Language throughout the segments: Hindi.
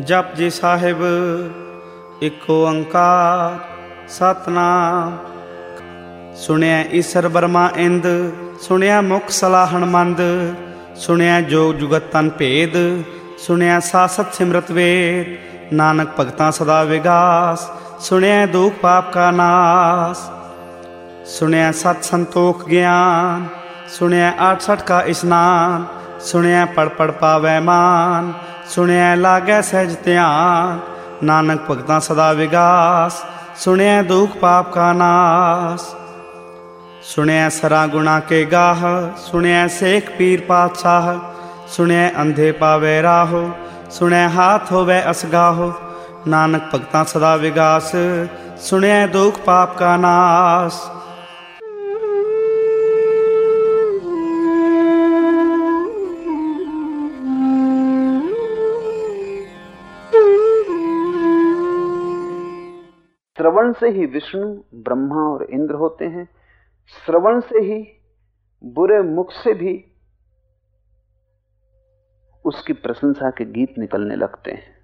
ਜਪ ਜੀ ਸਾਹਿਬ, ਇੱਕ ਓੰਕਾਰ, ਸਤਨਾਮ। ਸੁਣਿਆ ਈਸ਼ਰ ਬਰਮਾ ਇੰਦ, ਸੁਣਿਆ ਮੁਖ ਸਲਾਹਣ ਮੰਦ, ਸੁਣਿਆ ਜੋਗ ਜੁਗਤ ਤਨ ਭੇਦ, ਸੁਣਿਆ ਸਾਸਤ ਸਿਮਰਤ ਵੇਦ, ਨਾਨਕ ਭਗਤਾਂ ਸਦਾ ਵਿਗਾਸ, ਸੁਣਿਆ ਦੁਖ ਪਾਪ ਕਾ ਨਾਸ। ਸੁਣਿਆ ਸਤ ਸੰਤੋਖ ਗਿਆਨ, ਸੁਣਿਆ 68 ਕਾ ਇਸ਼ਨਾਨ, ਸੁਣਿਆ ਪੜ ਪੜ ਪਾਵੈ ਮਾਨ ਸੁਣਿਆ ਲਾਗੈ ਸਹਿਜ ਧਿਆਨ, ਨਾਨਕ ਭਗਤਾਂ ਸਦਾ ਵਿਗਾਸ, ਸੁਣਿਆ ਦੁਖ ਪਾਪ ਕਾ ਨਾਸ। ਸੁਣਿਆ ਸਰਾ ਗੁਣਾ ਕੇ ਗਾਹ, ਸੁਣਿਆ ਸੇਖ ਪੀਰ ਪਾਤਸ਼ਾਹ, ਸੁਣਿਆ ਅੰਧੇ ਪਾਵੇ ਰਾਹੋ, ਸੁਣਿਆ ਹਾਥ ਹੋਵੇ ਅਸਗਾਹੋ, ਨਾਨਕ ਭਗਤਾਂ ਸਦਾ ਵਿਗਾਸ, ਸੁਣਿਆ ਦੁਖ ਪਾਪ ਕਾ ਨਾਸ। श्रवण से ही विष्णु, ब्रह्मा और इंद्र होते हैं। श्रवण से ही बुरे मुख से भी उसकी प्रशंसा के गीत निकलने लगते हैं।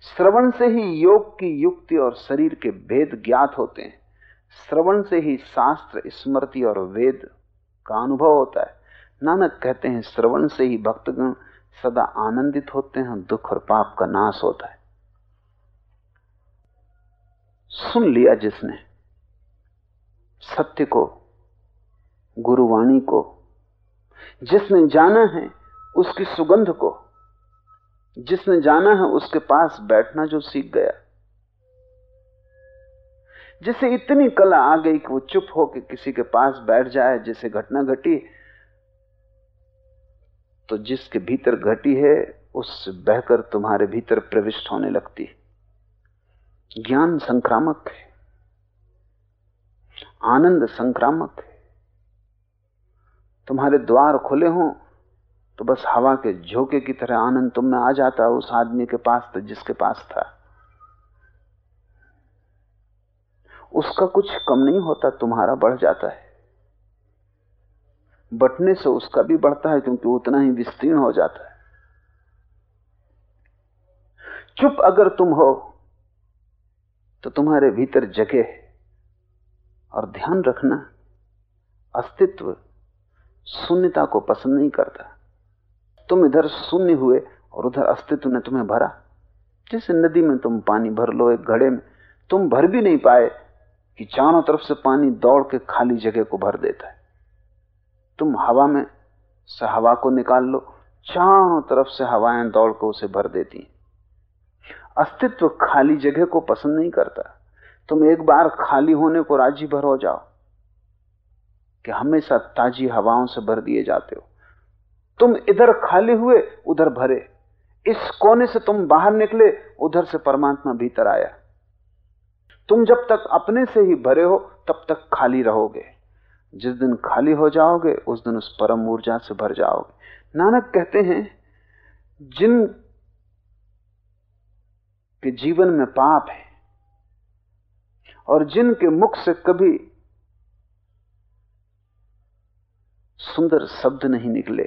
श्रवण से ही योग की युक्ति और शरीर के भेद ज्ञात होते हैं। श्रवण से ही शास्त्र, स्मृति और वेद का अनुभव होता है। नानक कहते हैं, श्रवण से ही भक्तगण सदा आनंदित होते हैं, दुख और पाप का नाश होता है। सुन लिया जिसने। सत्य को, गुरुवाणी को, जिसने जाना है उसकी सुगंध को, जिसने जाना है उसके पास बैठना जो सीख गया। जिसे इतनी कला आ गई कि वो चुप होकर किसी के पास बैठ जाए, जिसे घटना घटी तो जिसके भीतर घटी है, उससे बहकर तुम्हारे भीतर प्रविष्ट होने लगती। है ज्ञान संक्रामक है, आनंद संक्रामक है। तुम्हारे द्वार खुले हों तो बस हवा के झोंके की तरह आनंद तुम में आ जाता उस आदमी के पास तो जिसके पास था। उसका कुछ कम नहीं होता, तुम्हारा बढ़ जाता है। बटने से उसका भी बढ़ता है क्योंकि उतना ही विस्तीर्ण हो जाता है। चुप अगर तुम हो तो तुम्हारे भीतर जगह है। और ध्यान रखना, अस्तित्व शून्यता को पसंद नहीं करता। तुम इधर शून्य हुए और उधर अस्तित्व ने तुम्हें भरा। जैसे नदी में तुम पानी भर लो, एक घड़े में तुम भर भी नहीं पाए कि चारों तरफ़ से पानी दौड़ के खाली जगह को भर देता है। तुम हवा में से हवा को निकाल लो, चारों तरफ़ से हवाएँ दौड़ के उसे भर देती हैं। अस्तित्व खाली जगह को पसंद नहीं करता। तुम एक बार खाली होने को राज़ी भर हो जाओ कि हमेशा ताजी हवाओं से भर दिए जाते हो। तुम इधर खाली हुए, उधर भरे। इस कोने से तुम बाहर निकले, उधर से परमात्मा भीतर आया। तुम जब तक अपने से ही भरे हो, तब तक खाली रहोगे। जिस दिन खाली हो जाओगे, उस दिन उस परम ऊर्जा से भर जाओगे। नानक कहते हैं, जिन के जीवन में पाप है और जिनके मुख से कभी सुंदर शब्द नहीं निकले,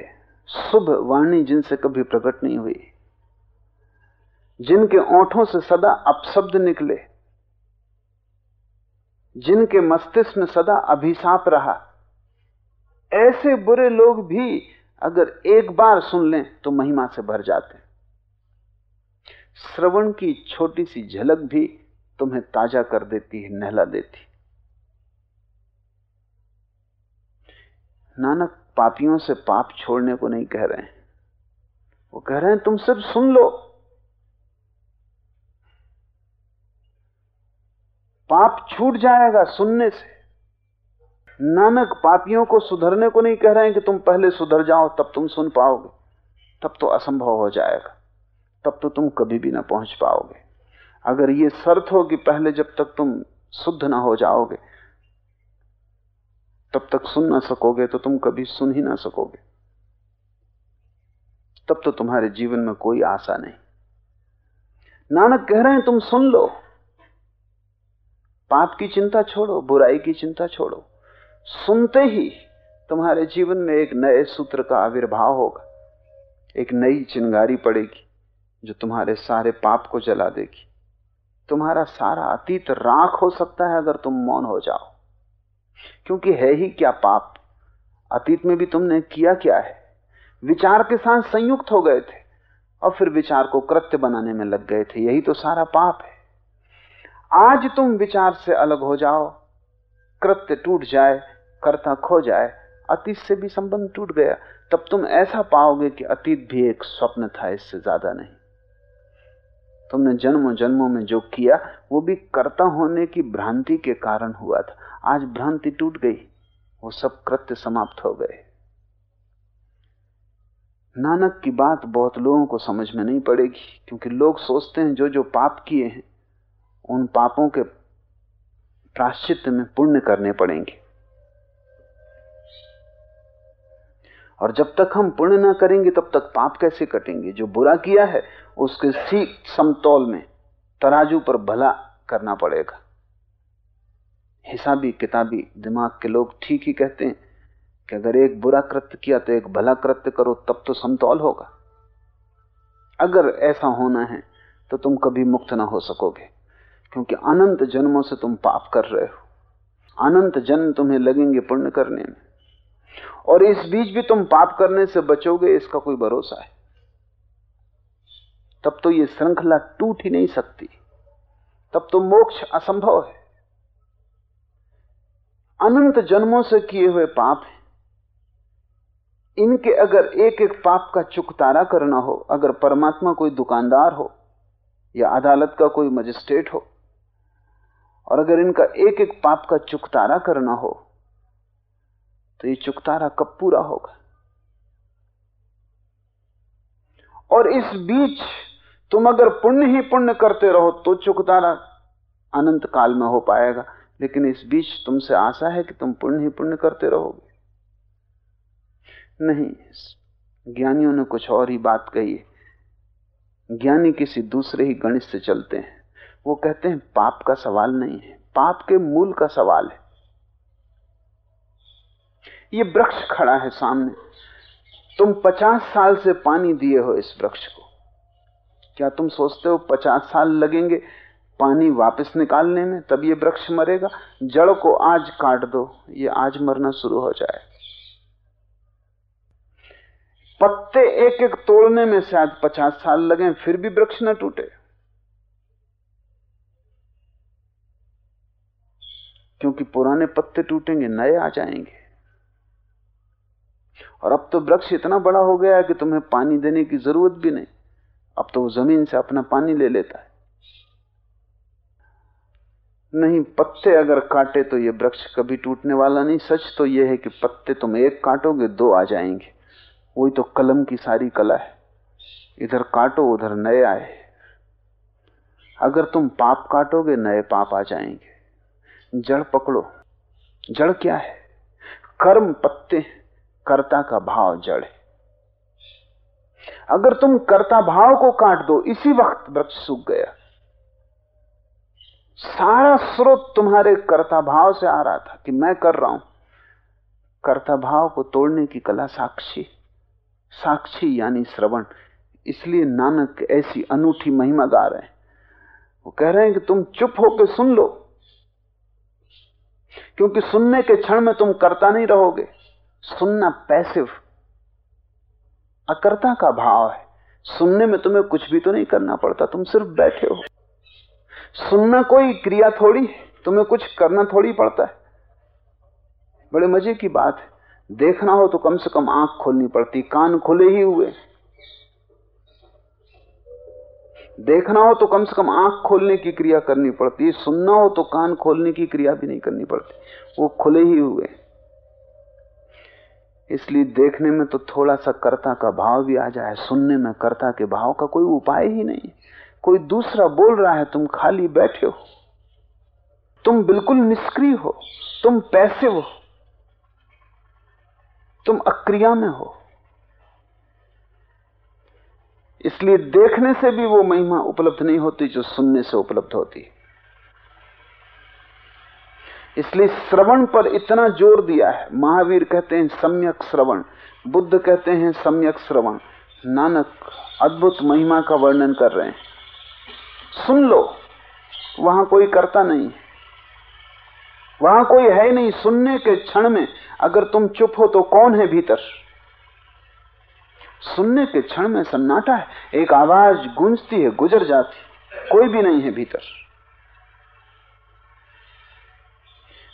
शुभ वाणी जिनसे कभी प्रकट नहीं हुई, जिनके ओंठों से सदा अपशब्द निकले, जिनके मस्तिष्क में सदा अभिशाप रहा, ऐसे बुरे लोग भी अगर एक बार सुन लें तो महिमा से भर जाते श्रवण की छोटी सी झलक भी तुम्हें ताज़ा कर देती है, नहला देती। नानक पापियों से पाप छोड़ने को नहीं कह रहे हैं। वो कह रहे हैं, तुम सिर्फ़ सुन लो। पाप छूट जाएगा सुनने से। नानक पापियों को सुधरने को नहीं कह रहे हैं कि तुम पहले सुधर जाओ, तब तुम सुन पाओगे। तब तो असंभव हो जाएगा। तब तो तुम कभी भी ना पहुँच पाओगे। अगर ये शर्त हो कि पहले जब तक तुम शुद्ध ना हो जाओगे, तब तक सुन ना सकोगे तो तुम कभी सुन ही ना सकोगे। तब तो तुम्हारे जीवन में कोई आशा नहीं। नानक कह रहे हैं, तुम सुन लो। पाप की चिंता छोड़ो, बुराई की चिंता छोड़ो। सुनते ही तुम्हारे जीवन में एक नए सूत्र का आविर्भाव होगा। एक नई चिंगारी पड़ेगी। जो तुम्हारे सारे पाप को जला देगी। तुम्हारा सारा अतीत राख हो सकता है अगर तुम मौन हो जाओ। क्योंकि है ही क्या पाप? अतीत में भी तुमने किया क्या है? विचार के साथ संयुक्त हो गए थे और फिर विचार को कृत्य बनाने में लग गए थे। यही तो सारा पाप है। आज तुम विचार से अलग हो जाओ। कृत्य टूट जाए, कर्ता खो जाए, अतीत से भी संबंध टूट गया, तब तुम ऐसा पाओगे कि अतीत भी एक स्वप्न था, इससे ज़्यादा नहीं। तुमने जन्मों जन्मों में जो किया, वो भी कर्ता होने की भ्रांति के कारण हुआ था। आज भ्रांति टूट गई। वो सब कृत्य समाप्त हो गए। नानक की बात बहुत लोगों को समझ में नहीं पड़ेगी, क्योंकि लोग सोचते हैं जो जो पाप किए हैं, उन पापों के प्राश्चित में पुण्य करने पड़ेंगे। और जब तक हम पुण्य ना करेंगे, तब तक पाप कैसे कटेंगे? जो बुरा किया है, उसके ठीक समतौल में तराजू पर भला करना पड़ेगा। हिसाबी, किताबी, दिमाग के लोग ठीक ही कहते हैं कि अगर एक बुरा कृत्य किया तो एक भला कृत्य करो, तब तो समतौल होगा। अगर ऐसा होना है तो तुम कभी मुक्त ना हो सकोगे, क्योंकि अनंत जन्मों से तुम पाप कर रहे हो। अनंत जन्म तुम्हें लगेंगे पुण्य करने में। और इस बीच भी तुम पाप करने से बचोगे, इसका कोई भरोसा है? तब तो ये श्रृंखला टूट ही नहीं सकती। तब तो मोक्ष असंभव है। अनंत जन्मों से किए हुए पाप हैं। इनके अगर एक एक पाप का चुकतारा करना हो, अगर परमात्मा कोई दुकानदार हो, या अदालत का कोई मजिस्ट्रेट हो, और अगर इनका एक एक पाप का चुकतारा करना हो तो ये चुकतारा कब पूरा होगा? और इस बीच तुम अगर पुण्य ही पुण्य करते रहो तो चुकतारा अनंत काल में हो पाएगा। लेकिन इस बीच तुमसे आशा है कि तुम पुण्य ही पुण्य करते रहोगे। नहीं ज्ञानियों ने कुछ और ही बात कही है। ज्ञानी किसी दूसरे ही गणित से चलते हैं। वो कहते हैं, पाप का सवाल नहीं है। पाप के मूल का सवाल है। ये वृक्ष खड़ा है सामने। तुम पचास साल से पानी दिए हो इस वृक्ष को। क्या तुम सोचते हो पचास साल लगेंगे पानी वापस निकालने में, तब ये वृक्ष मरेगा? जड़ को आज काट दो, ये आज मरना शुरू हो जाए। पत्ते एक एक तोड़ने में शायद पचास साल लगे, फिर भी वृक्ष न टूटे। क्योंकि पुराने पत्ते टूटेंगे, नए आ जाएँगे। और अब तो वृक्ष इतना बड़ा हो गया है कि तुम्हें पानी देने की ज़रूरत भी नहीं। अब तो वो ज़मीन से अपना पानी ले लेता है। नहीं, पत्ते अगर काटे तो ये वृक्ष कभी टूटने वाला नहीं। सच तो यह है कि पत्ते तुम एक काटोगे, दो आ जाएँगे। वही तो कलम की सारी कला है। इधर काटो, उधर नए आए। अगर तुम पाप काटोगे, नए पाप आ जाएँगे। जड़ पकड़ो। जड़ क्या है? कर्म, पत्ते। हैं कर्ता का भाव जड़ है। अगर तुम कर्ता भाव को काट दो, इसी वक्त वृक्ष सूख गया। सारा स्रोत तुम्हारे कर्ता भाव से आ रहा था कि मैं कर रहा हूँ। कर्ता भाव को तोड़ने की कला साक्षी साक्षी यानी श्रवण। इसलिए नानक ऐसी अनूठी महिमा गा रहे हैं। वो कह रहे हैं कि तुम चुप होकर सुन लो, क्योंकि सुनने के क्षण में तुम करता नहीं रहोगे। सुनना पैसिव अकर्ता का भाव है। सुनने में तुम्हें कुछ भी तो नहीं करना पड़ता, तुम सिर्फ़ बैठे हो। सुनना कोई क्रिया थोड़ी तुम्हें कुछ करना थोड़ी पड़ता है। बड़े मज़े की बात है। देखना हो तो कम से कम आँख खोलनी पड़ती, कान खुले ही हुए। देखना हो तो कम से कम आँख खोलने की क्रिया करनी पड़ती, सुनना हो तो कान खोलने की क्रिया भी नहीं करनी पड़ती, वो खुले ही हुए। इसलिए देखने में तो थोड़ा सा कर्ता का भाव भी आ जाए, सुनने में कर्ता के भाव का कोई उपाय ही नहीं। कोई दूसरा बोल रहा है, तुम खाली बैठे हो, तुम बिल्कुल निष्क्रिय हो, तुम पैसे हो, तुम अक्रिया में हो। इसलिए देखने से भी वो महिमा उपलब्ध नहीं होती, जो सुनने से उपलब्ध होती है। इसलिए श्रवण पर इतना ज़ोर दिया है। महावीर कहते हैं, सम्यक श्रवण। बुद्ध कहते हैं, सम्यक श्रवण। नानक अद्भुत महिमा का वर्णन कर रहे हैं। सुन लो, वहाँ कोई करता नहीं वहाँ कोई है नहीं। सुनने के क्षण में अगर तुम चुप हो तो कौन है भीतर? सुनने के क्षण में सन्नाटा है। एक आवाज़ गूंजती है, गुजर जाती कोई भी नहीं है भीतर।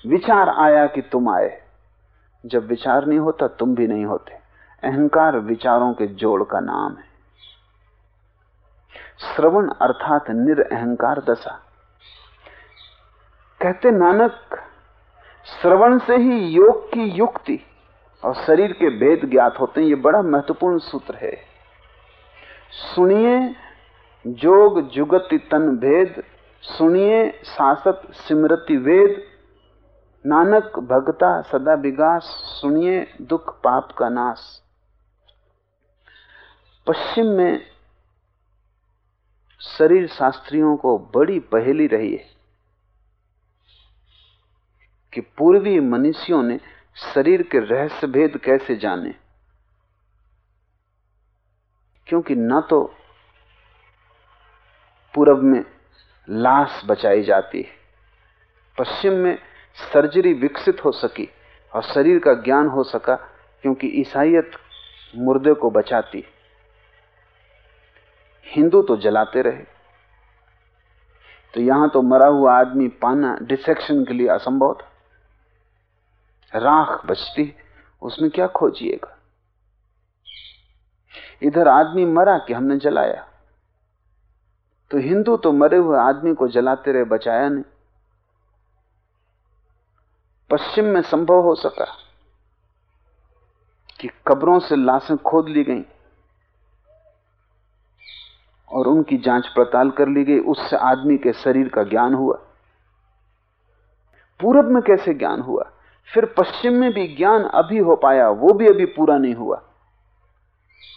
विचार आया कि तुम आए। जब विचार नहीं होता, तुम भी नहीं होते। अहंकार विचारों के जोड़ का नाम है। श्रवण अर्थात निरअहकार दशा। कहते, नानक, श्रवण से ही योग की युक्ति और शरीर के भेद ज्ञात होते हैं। ये बड़ा महत्वपूर्ण सूत्र है। सुनिए, जोग जुगति तन भेद। सुनिए, शासत सिमरति वेद। नानक भगता सदा विगास, सुनिए दुख पाप का नाश पश्चिम में शरीर शास्त्रियों को बड़ी पहेली रही है कि पूर्वी मनुष्यों ने शरीर के रहस्य भेद कैसे जाने? क्योंकि न तो पूर्व में लाश बचाई जाती है। पश्चिम में सर्जरी विकसित हो सकी और शरीर का ज्ञान हो सका, क्योंकि ईसाइत मुर्दे को बचाती। हिंदू तो जलाते रहे। तो यहाँ तो मरा हुआ आदमी पाना डिसेक्शन के लिए असंभव था। राख बचती, उसमें क्या खोजिएगा? इधर आदमी मरा कि हमने जलाया? तो हिंदू तो मरे हुए आदमी को जलाते रहे, बचाया नहीं। पश्चिम में संभव हो सका कि कब्रों से लाशें खोद ली गईं और उनकी जाँच पड़ताल कर ली गई। उससे आदमी के शरीर का ज्ञान हुआ। पूरब में कैसे ज्ञान हुआ? फिर पश्चिम में भी ज्ञान अभी हो पाया, वो भी अभी पूरा नहीं हुआ।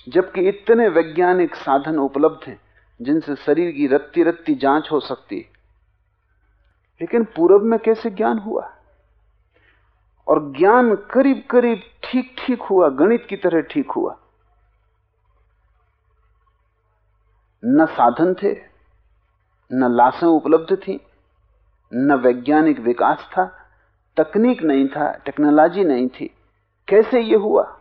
जबकि इतने वैज्ञानिक साधन उपलब्ध हैं, जिनसे शरीर की रत्ती रत्ती जाँच हो सकती। लेकिन पूरब में कैसे ज्ञान हुआ? और ज्ञान करीब करीब ठीक ठीक हुआ, गणित की तरह ठीक हुआ। न साधन थे, न लाशें उपलब्ध थी, न वैज्ञानिक विकास था, तकनीक नहीं था, टेक्नोलॉजी नहीं थी। कैसे ये हुआ?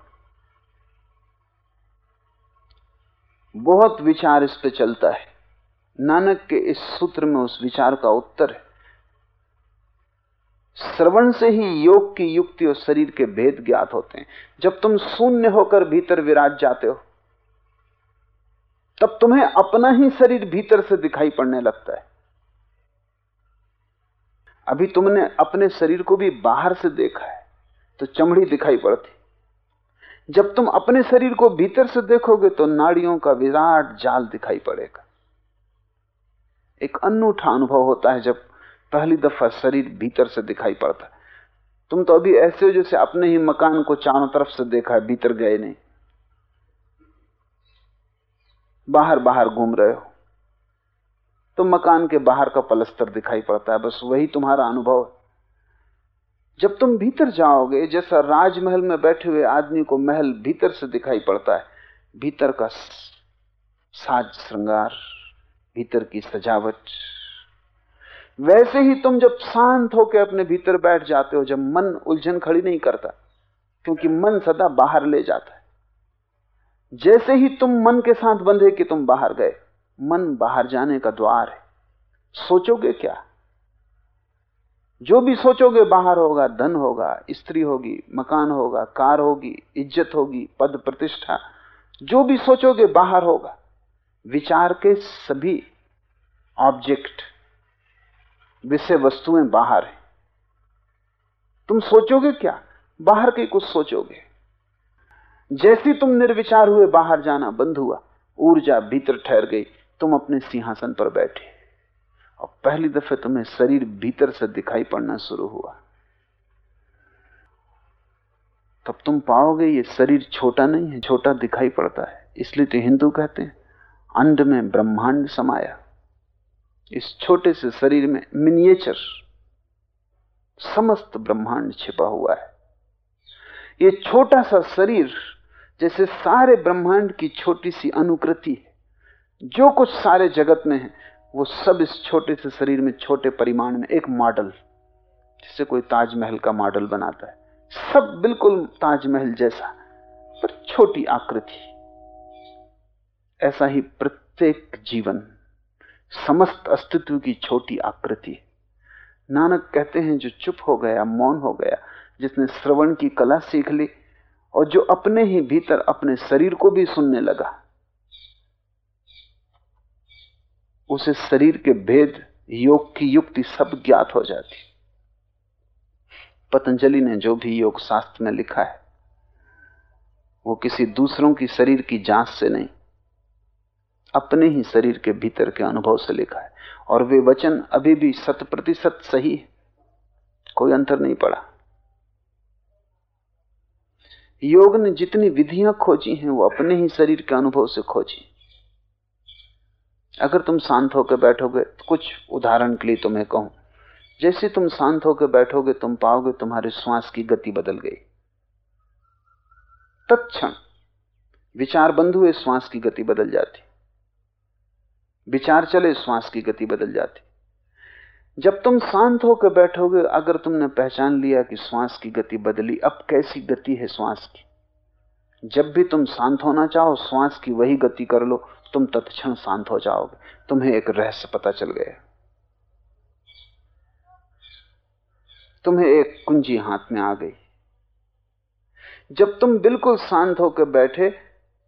बहुत विचार इस पे चलता है। नानक के इस सूत्र में उस विचार का उत्तर है। श्रवण से ही योग की युक्ति और शरीर के भेद ज्ञात होते हैं। जब तुम शून्य होकर भीतर विराज जाते हो, तब तुम्हें अपना ही शरीर भीतर से दिखाई पड़ने लगता है। अभी तुमने अपने शरीर को भी बाहर से देखा है तो चमड़ी दिखाई पड़ती। जब तुम अपने शरीर को भीतर से देखोगे तो नाड़ियों का विराट जाल दिखाई पड़ेगा। एक अनूठा अनुभव होता है जब पहली दफ़ा शरीर भीतर से दिखाई पड़ता तुम तो अभी ऐसे हो जैसे अपने ही मकान को चारों तरफ़ से देखा है, भीतर गए नहीं। बाहर बाहर घूम रहे हो। तो मकान के बाहर का पलस्तर दिखाई पड़ता है, बस वही तुम्हारा अनुभव है। जब तुम भीतर जाओगे, जैसा राजमहल में बैठे हुए आदमी को महल भीतर से दिखाई पड़ता है, भीतर का साज श्रृंगार भीतर की सजावट। वैसे ही तुम जब शांत होकर अपने भीतर बैठ जाते हो, जब मन उलझन खड़ी नहीं करता, क्योंकि मन सदा बाहर ले जाता है। जैसे ही तुम मन के साथ बंधे कि तुम बाहर गए, मन बाहर जाने का द्वार है। सोचोगे क्या? जो भी सोचोगे, बाहर होगा, धन होगा, स्त्री होगी, मकान होगा, कार होगी, इज़्ज़त होगी, पद प्रतिष्ठा, जो भी सोचोगे, बाहर होगा। विचार के सभी ऑब्जेक्ट विषय वस्तुएँ बाहर हैं। तुम सोचोगे क्या? बाहर के कुछ सोचोगे। जैसी तुम निर्विचार हुए बाहर जाना बंद हुआ, ऊर्जा भीतर ठहर गई, तुम अपने सिंहासन पर बैठे। और पहली दफे तुम्हें शरीर भीतर से दिखाई पड़ना शुरू हुआ। तब तुम पाओगे ये शरीर छोटा नहीं है, छोटा दिखाई पड़ता है। इसलिए तो हिंदू कहते हैं, अंड में ब्रह्मांड समाया। इस छोटे से शरीर में मिनिएचर समस्त ब्रह्मांड छिपा हुआ है। ये छोटा सा शरीर जैसे सारे ब्रह्मांड की छोटी सी अनुकृति है। जो कुछ सारे जगत में है, वो सब इस छोटे से शरीर में छोटे परिमाण में एक मॉडल जिसे कोई ताजमहल का मॉडल बनाता है। सब बिल्कुल ताजमहल जैसा, पर छोटी आकृति। ऐसा ही प्रत्येक जीवन समस्त अस्तित्व की छोटी आकृति। नानक कहते हैं, जो चुप हो गया, मौन हो गया, जिसने श्रवण की कला सीख ली और जो अपने ही भीतर अपने शरीर को भी सुनने लगा, उसे शरीर के भेद, योग की युक्ति सब ज्ञात हो जाती। पतंजलि ने जो भी योग शास्त्र में लिखा है, वो किसी दूसरों की शरीर की जाँच से नहीं अपने ही शरीर के भीतर के अनुभव से लिखा है। और वे वचन अभी भी शत प्रतिशत सही है। कोई अंतर नहीं पड़ा। योग ने जितनी विधियाँ खोजी हैं, वो अपने ही शरीर के अनुभव से खोजी। अगर तुम शांत होकर बैठोगे तो कुछ उदाहरण के लिए तुम्हें कहूँ। जैसे तुम शांत होकर बैठोगे, तुम पाओगे तुम्हारे श्वास की गति बदल गई। तत्क्षण विचार बंद हुए श्वास की गति बदल जाती। विचार चले, श्वास की गति बदल जाती। जब तुम शांत होकर बैठोगे, अगर तुमने पहचान लिया कि श्वास की गति बदली, अब कैसी गति है श्वास की? जब भी तुम शांत होना चाहो, श्वास की वही गति कर लो, तुम तत्क्षण शांत हो जाओगे। तुम्हें एक रहस्य पता चल गया। तुम्हें एक कुंजी हाथ में आ गई। जब तुम बिल्कुल शांत होकर बैठे,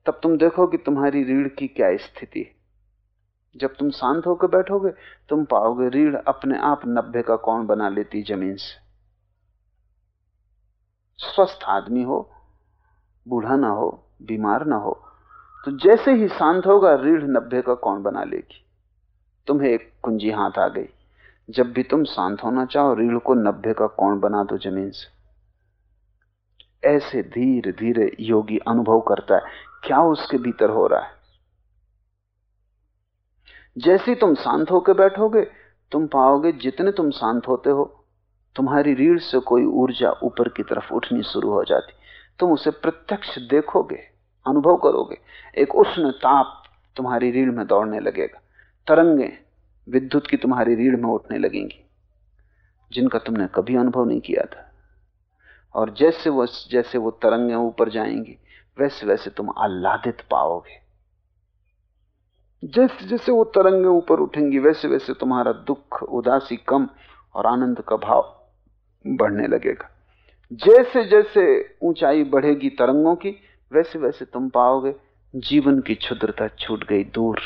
तब तुम देखो कि तुम्हारी रीढ़ की क्या स्थिति है। जब तुम शांत होकर बैठोगे, तुम पाओगे रीढ़ अपने आप नब्बे का कौन बना लेती ज़मीन से। स्वस्थ आदमी हो, बूढ़ा ना हो, बीमार ना हो तो जैसे ही शांत होगा, रीढ़ नब्बे का कौन बना लेगी। तुम्हें एक कुंजी हाथ आ गई। जब भी तुम शांत होना चाहो, रीढ़ को नब्बे का कौन बना दो ज़मीन से। ऐसे धीरे धीरे योगी अनुभव करता है, क्या उसके भीतर हो रहा है? जैसे तुम शांत होकर बैठोगे, तुम पाओगे जितने तुम शांत होते हो, तुम्हारी रीढ़ से कोई ऊर्जा ऊपर की तरफ़ उठनी शुरू हो जाती। तुम उसे प्रत्यक्ष देखोगे, अनुभव करोगे। एक उष्ण ताप तुम्हारी रीढ़ में दौड़ने लगेगा। तरंगे विद्युत की तुम्हारी रीढ़ में उठने लगेंगी, जिनका तुमने कभी अनुभव नहीं किया था। और जैसे वो जैसे वो तरंगे ऊपर जाएँगी वैसे वैसे तुम आह्लादित पाओगे। जैसे जैसे वो तरंगे ऊपर उठेंगी, वैसे वैसे तुम्हारा दुख, उदासी, कम और आनंद का भाव बढ़ने लगेगा। जैसे जैसे ऊंचाई बढ़ेगी तरंगों की, वैसे वैसे तुम पाओगे जीवन की क्षुद्रता छूट गई, दूर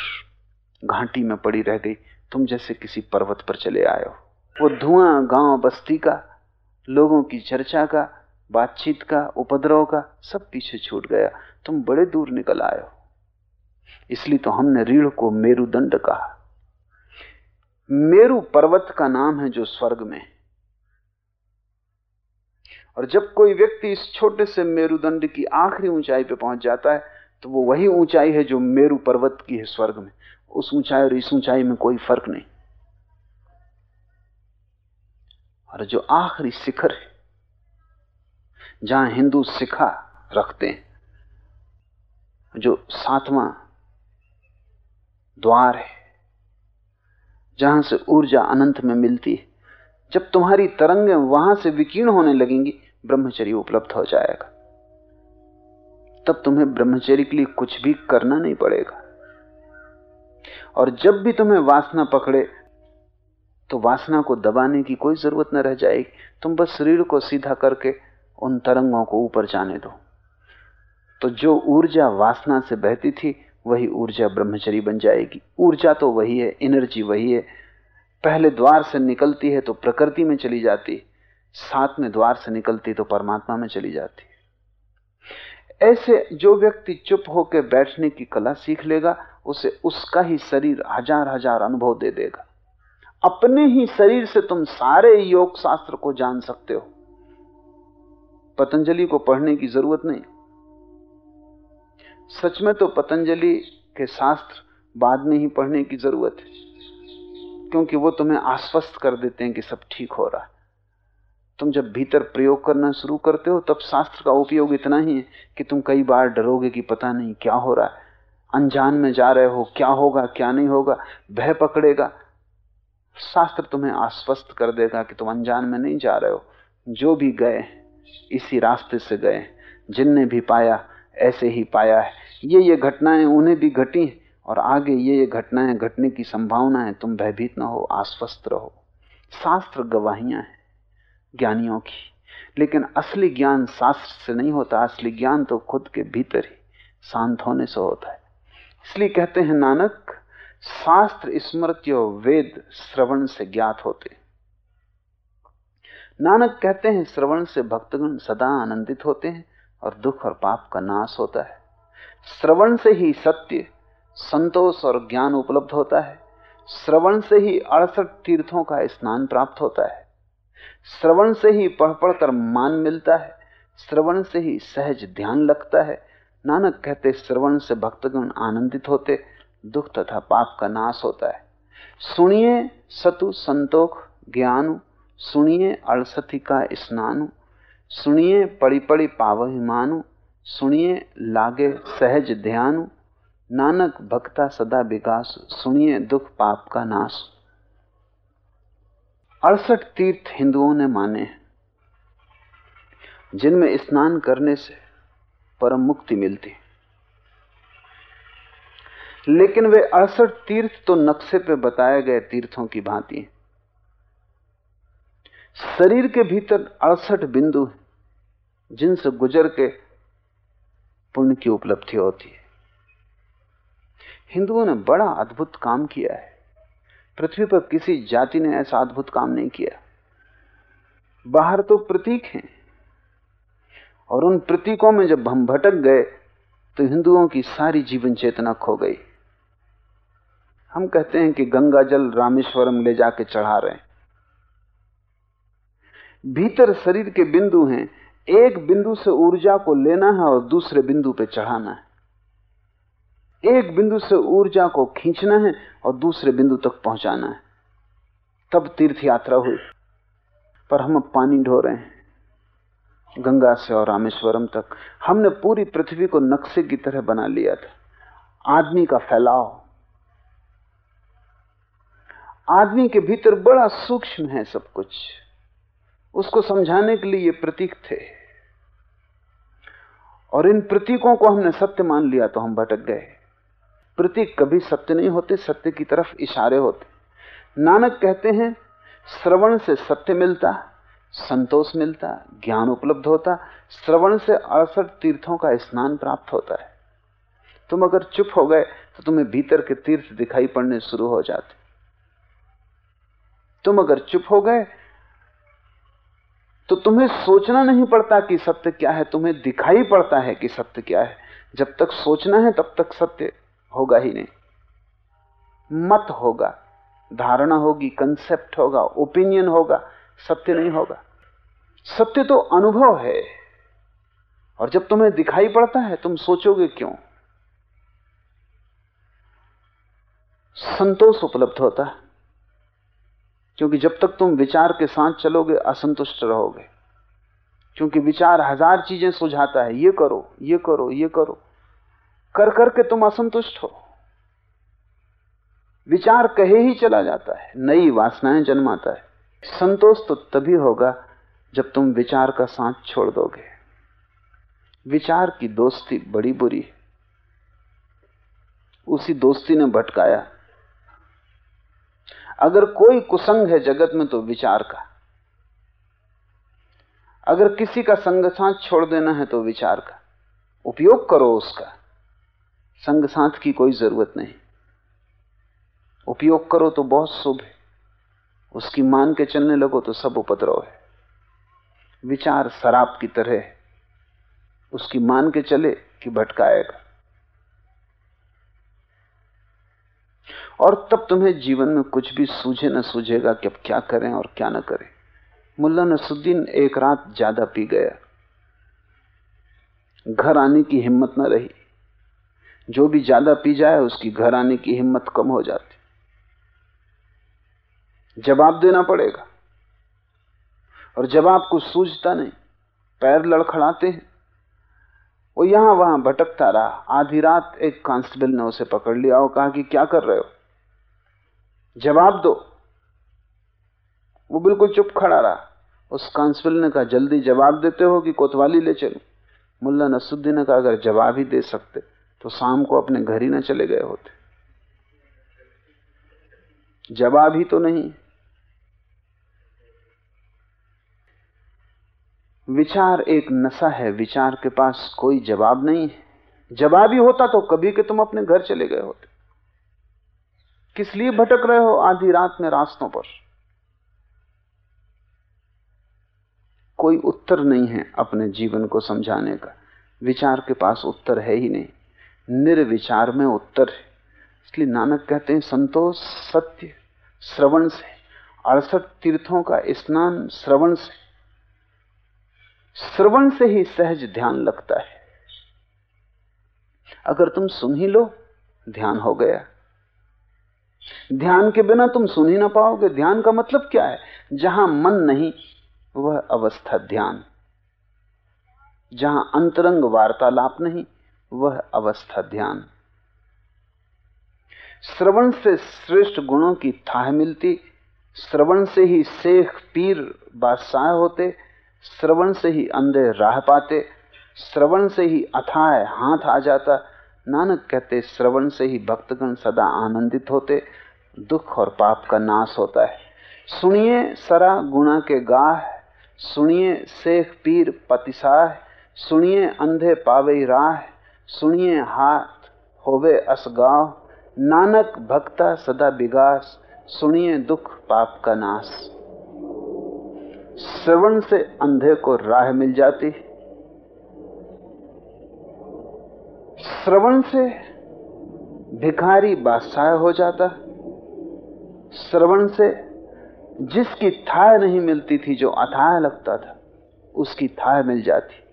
घाटी में पड़ी रह गई। तुम जैसे किसी पर्वत पर चले आए हो। वो धुआँ गाँव बस्ती का, लोगों की चर्चा का, बातचीत का, उपद्रव का, सब पीछे छूट गया। तुम बड़े दूर निकल आए हो। इसलिए तो हमने रीढ़ को मेरुदंड कहा। मेरु पर्वत का नाम है जो स्वर्ग में और जब कोई व्यक्ति इस छोटे से मेरुदंड की आखिरी ऊंचाई पर पहुँच जाता है तो वो वही ऊंचाई है जो मेरु पर्वत की है स्वर्ग में। उस ऊंचाई और इस ऊंचाई में कोई फ़र्क नहीं। और जो आखिरी शिखर है, जहाँ हिंदू शिखा रखते हैं, जो सातवां द्वार है, जहाँ से ऊर्जा अनंत में मिलती है। जब तुम्हारी तरंगें वहाँ से विकीर्ण होने लगेंगी, ब्रह्मचर्य उपलब्ध हो जाएगा। तब तुम्हें ब्रह्मचर्य के लिए कुछ भी करना नहीं पड़ेगा। और जब भी तुम्हें वासना पकड़े तो वासना को दबाने की कोई ज़रूरत न रह जाएगी। तुम बस शरीर को सीधा करके उन तरंगों को ऊपर जाने दो। तो जो ऊर्जा वासना से बहती थी वही ऊर्जा ब्रह्मचरी बन जाएगी। ऊर्जा तो वही है एनर्जी वही है। पहले द्वार से निकलती है तो प्रकृति में चली जाती साथ में द्वार से निकलती तो परमात्मा में चली जाती ऐसे जो व्यक्ति चुप होकर बैठने की कला सीख लेगा, उसे उसका ही शरीर हज़ार हज़ार अनुभव दे देगा। अपने ही शरीर से तुम सारे योग शास्त्र को जान सकते हो। पतंजलि को पढ़ने की ज़रूरत नहीं। सच में तो पतंजलि के शास्त्र बाद में ही पढ़ने की ज़रूरत है, क्योंकि वो तुम्हें आश्वस्त कर देते हैं कि सब ठीक हो रहा है। तुम जब भीतर प्रयोग करना शुरू करते हो, तब शास्त्र का उपयोग इतना ही है कि तुम कई बार डरोगे कि पता नहीं क्या हो रहा है। अनजान में जा रहे हो, क्या होगा, क्या नहीं होगा, भय पकड़ेगा। शास्त्र तुम्हें आश्वस्त कर देगा कि तुम अनजान में नहीं जा रहे हो। जो भी गए, इसी रास्ते से गए, जिनने भी पाया ऐसे ही पाया है। ये ये घटनाएँ उन्हें भी घटी और आगे ये ये घटनाएँ घटने की संभावना है। तुम भयभीत ना हो, आश्वस्त रहो। शास्त्र गवाहियाँ हैं ज्ञानियों की। लेकिन असली ज्ञान शास्त्र से नहीं होता। असली ज्ञान तो खुद के भीतर ही शांत होने से होता है। इसलिए कहते हैं, नानक, शास्त्र, स्मृति और वेद श्रवण से ज्ञात होते नानक कहते हैं, श्रवण से भक्तगण सदा आनंदित होते हैं। और दुख और पाप का नाश होता है। श्रवण से ही सत्य, संतोष और ज्ञान उपलब्ध होता है। श्रवण से ही अड़सठ तीर्थों का स्नान प्राप्त होता है। श्रवण से ही पढ़ पढ़कर मान मिलता है। श्रवण से ही सहज ध्यान लगता है। नानक कहते, श्रवण से भक्तगण आनंदित होते, दुख तथा पाप का नाश होता है। सुनिए सतु संतोख ज्ञान, सुनिए अड़सठी का स्नान। सुनिए पड़ी पड़ी पावहि मानु सुनिए लागे सहज ध्यान, नानक भक्ता सदा विकास, सुनिए दुख पाप का नाश। अड़सठ तीर्थ हिंदुओं ने माने हैं, जिनमें स्नान करने से परम मुक्ति मिलती लेकिन वे अड़सठ तीर्थ तो नक्शे पे बताए गए तीर्थों की भांति शरीर के भीतर अड़सठ बिंदु जिनसे गुजर के पुण्य की उपलब्धि होती है। हिंदुओं ने बड़ा अद्भुत काम किया है। पृथ्वी पर किसी जाति ने ऐसा अद्भुत काम नहीं किया। बाहर तो प्रतीक हैं। और उन प्रतीकों में जब हम भटक गए तो हिंदुओं की सारी जीवन चेतना खो गई। हम कहते हैं कि गंगा जल रामेश्वरम ले जाके चढ़ा रहे हैं। भीतर शरीर के बिंदु हैं एक बिंदु से ऊर्जा को लेना है और दूसरे बिंदु पे चढ़ाना है। एक बिंदु से ऊर्जा को खींचना है और दूसरे बिंदु तक पहुंचाना है। तब तीर्थ यात्रा हुई। पर हम अब पानी ढो रहे हैं। गंगा से और रामेश्वरम तक। हमने पूरी पृथ्वी को नक्शे की तरह बना लिया था। आदमी का फैलाव। आदमी के भीतर बड़ा सूक्ष्म है सब कुछ। उसको समझाने के लिए ये प्रतीक थे। और इन प्रतीकों को हमने सत्य मान लिया तो हम भटक गए। प्रतीक कभी सत्य नहीं होते, सत्य की तरफ़ इशारे होते। नानक कहते हैं, श्रवण से सत्य मिलता, संतोष मिलता, ज्ञान उपलब्ध होता, श्रवण से अड़सठ तीर्थों का स्नान प्राप्त होता है। तुम अगर चुप हो गए तो तुम्हें भीतर के तीर्थ दिखाई पड़ने शुरू हो जाते। तुम अगर चुप हो गए तो तुम्हें सोचना नहीं पड़ता कि सत्य क्या है, तुम्हें दिखाई पड़ता है कि सत्य क्या है। जब तक सोचना है, तब तक सत्य होगा ही नहीं। मत होगा। धारणा होगी कंसेप्ट होगा ओपिनियन होगा, सत्य नहीं होगा। सत्य तो अनुभव है। और जब तुम्हें दिखाई पड़ता है, तुम सोचोगे क्यों? संतोष उपलब्ध होता है। क्योंकि जब तक तुम विचार के साथ चलोगे, असंतुष्ट रहोगे। क्योंकि विचार हज़ार चीज़ें सुझाता है, ये करो ये करो ये करो। कर करके तुम असंतुष्ट हो। विचार कहे ही चला जाता है, नई वासनाएँ जन्माता है। संतोष तो तभी होगा जब तुम विचार का साथ छोड़ दोगे। विचार की दोस्ती बड़ी बुरी है। उसी दोस्ती ने भटकाया। अगर कोई कुसंग है जगत में तो विचार का। अगर किसी का संग साथ छोड़ देना है तो विचार का। उपयोग करो उसका। संग साथ की कोई ज़रूरत नहीं। उपयोग करो तो बहुत शुभ है। उसकी मान के चलने लगो तो सब उपद्रव है। विचार शराब की तरह है। उसकी मान के चले कि भटकाएगा। और तब तुम्हें जीवन में कुछ भी सूझे न सूझेगा कि अब क्या करें और क्या ना करें। मुल्ला नसुद्दीन एक रात ज़्यादा पी गया। घर आने की हिम्मत न रही। जो भी ज़्यादा पी जाए, उसकी घर आने की हिम्मत कम हो जाती। जवाब देना पड़ेगा। और जब आपको सूझता नहीं, पैर लड़खड़ाते हैं, वो यहाँ वहाँ भटकता रहा। आधी रात एक कांस्टेबल ने उसे पकड़ लिया और कहा कि क्या कर रहे हो? जवाब दो। वो बिल्कुल चुप खड़ा रहा। उस कांस्टेबल ने कहा, जल्दी जवाब देते हो कि कोतवाली ले चलो। मुल्ला नसुद्दीन ने कहा, अगर जवाब ही दे सकते तो शाम को अपने घर ही ना चले गए होते। जवाब ही तो नहीं। विचार एक नशा है, विचार के पास कोई जवाब नहीं है। जवाब ही होता तो कभी के तुम अपने घर चले गए होते। किस लिए भटक रहे हो आधी रात में रास्तों पर? कोई उत्तर नहीं है अपने जीवन को समझाने का। विचार के पास उत्तर है ही नहीं। निर्विचार में उत्तर है। इसलिए नानक कहते हैं, संतोष सत्य, श्रवण से। अड़सठ तीर्थों का स्नान श्रवण से। श्रवण से ही सहज ध्यान लगता है। अगर तुम सुन ही लो, ध्यान हो गया। ध्यान के बिना तुम सुन ही ना पाओगे। ध्यान का मतलब क्या है? जहाँ मन नहीं, वह अवस्था ध्यान। जहाँ अंतरंग वार्तालाप नहीं, वह अवस्था ध्यान। श्रवण से श्रेष्ठ गुणों की थाह मिलती। श्रवण से ही शेख पीर बादशाह होते। श्रवण से ही अंधे राह पाते। श्रवण से ही अथाह हाथ आ जाता। नानक कहते, श्रवण से ही भक्तगण सदा आनंदित होते, दुख और पाप का नाश होता है। सुनिए सरा गुणा के गाह, सुनिए शेख पीर पतिसाह, सुनिए अंधे पावे राह, सुनिए हाथ होवे असगाव नानक भक्ता सदा विगास, सुनिए दुख पाप का नाश। श्रवण से अंधे को राह मिल जाती श्रवण से भिखारी बादशाह हो जाता। श्रवण से जिसकी थाह नहीं मिलती थी, जो अथाह लगता था, उसकी थाह मिल जाती।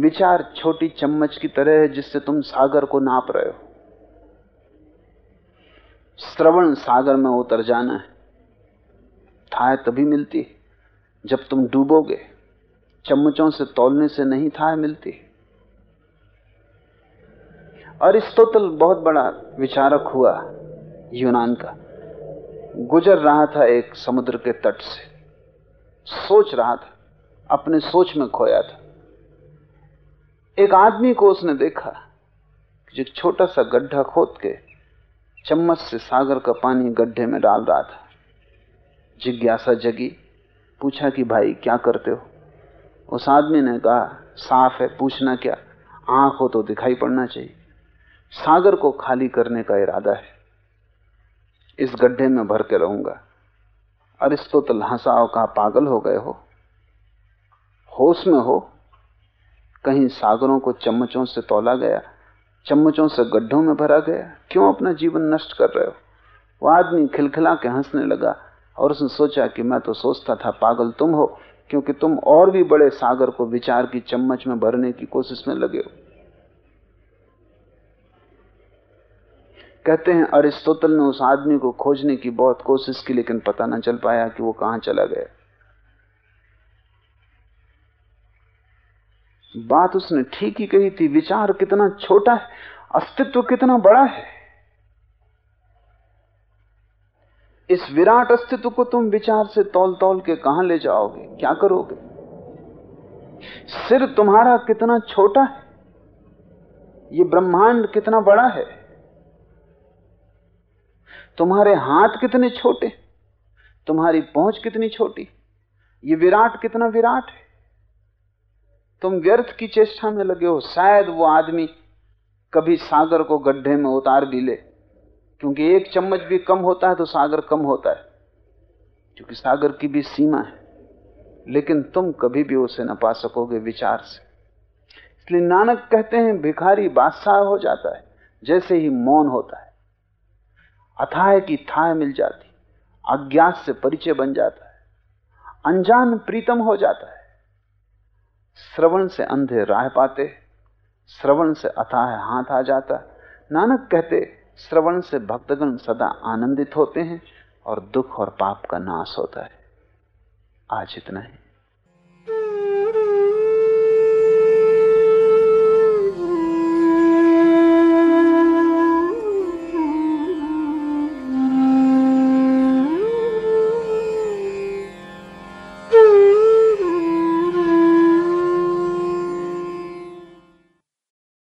विचार छोटी चम्मच की तरह है, जिससे तुम सागर को नाप रहे हो। श्रवण सागर में उतर जाना है। थाह तभी मिलती, जब तुम डूबोगे। चम्मचों से तोलने से नहीं थाह मिलती। अरिस्तोतल बहुत बड़ा विचारक हुआ यूनान का। गुजर रहा था एक समुद्र के तट से। सोच रहा था, अपने सोच में खोया था। एक आदमी को उसने देखा, जो छोटा सा गड्ढा खोद के चम्मच से सागर का पानी गड्ढे में डाल रहा था। जिज्ञासा जगी, पूछा कि भाई, क्या करते हो? उस आदमी ने कहा, साफ़ है, पूछना क्या? आँख हो तो दिखाई पड़ना चाहिए। सागर को खाली करने का इरादा है। इस गड्ढे में भर के रहूँगा। अरिस्तोतल हंसाओ का पागल हो गए हो। होश में हो। कहीं सागरों को चम्मचों से तोला गया, चम्मचों से गड्ढों में भरा गया। क्यों अपना जीवन नष्ट कर रहे हो? वो आदमी खिलखिला के हंसने लगा और उसने सोचा कि मैं तो सोचता था, पागल तुम हो, क्योंकि तुम और भी बड़े सागर को विचार की चम्मच में भरने की कोशिश में लगे हो। कहते हैं, अरिस्तोतल ने उस आदमी को खोजने की बहुत कोशिश की, लेकिन पता ना चल पाया कि वो कहाँ चला गया। बात उसने ठीक ही कही थी, विचार कितना छोटा है, अस्तित्व कितना बड़ा है। इस विराट अस्तित्व को तुम विचार से तौल तौल के कहाँ ले जाओगे? क्या करोगे? सिर तुम्हारा कितना छोटा है? ये ब्रह्मांड कितना बड़ा है? तुम्हारे हाथ कितने छोटे, तुम्हारी पहुँच कितनी छोटी, ये विराट कितना विराट है। तुम व्यर्थ की चेष्टा में लगे हो, शायद वो आदमी कभी सागर को गड्ढे में उतार भी ले। क्योंकि एक चम्मच भी कम होता है तो सागर कम होता है, क्योंकि सागर की भी सीमा है। लेकिन तुम कभी भी उसे न पा सकोगे विचार से। इसलिए नानक कहते हैं, भिखारी बादशाह हो जाता है, जैसे ही मौन होता है। अथाह की थाह मिल जाती, अज्ञात से परिचय बन जाता है, अनजान प्रीतम हो जाता है। श्रवण से अंधे राह पाते, श्रवण से अथाह हाथ आ जाता। नानक कहते, श्रवण से भक्तगण सदा आनंदित होते हैं और दुख और पाप का नाश होता है। आज इतना है।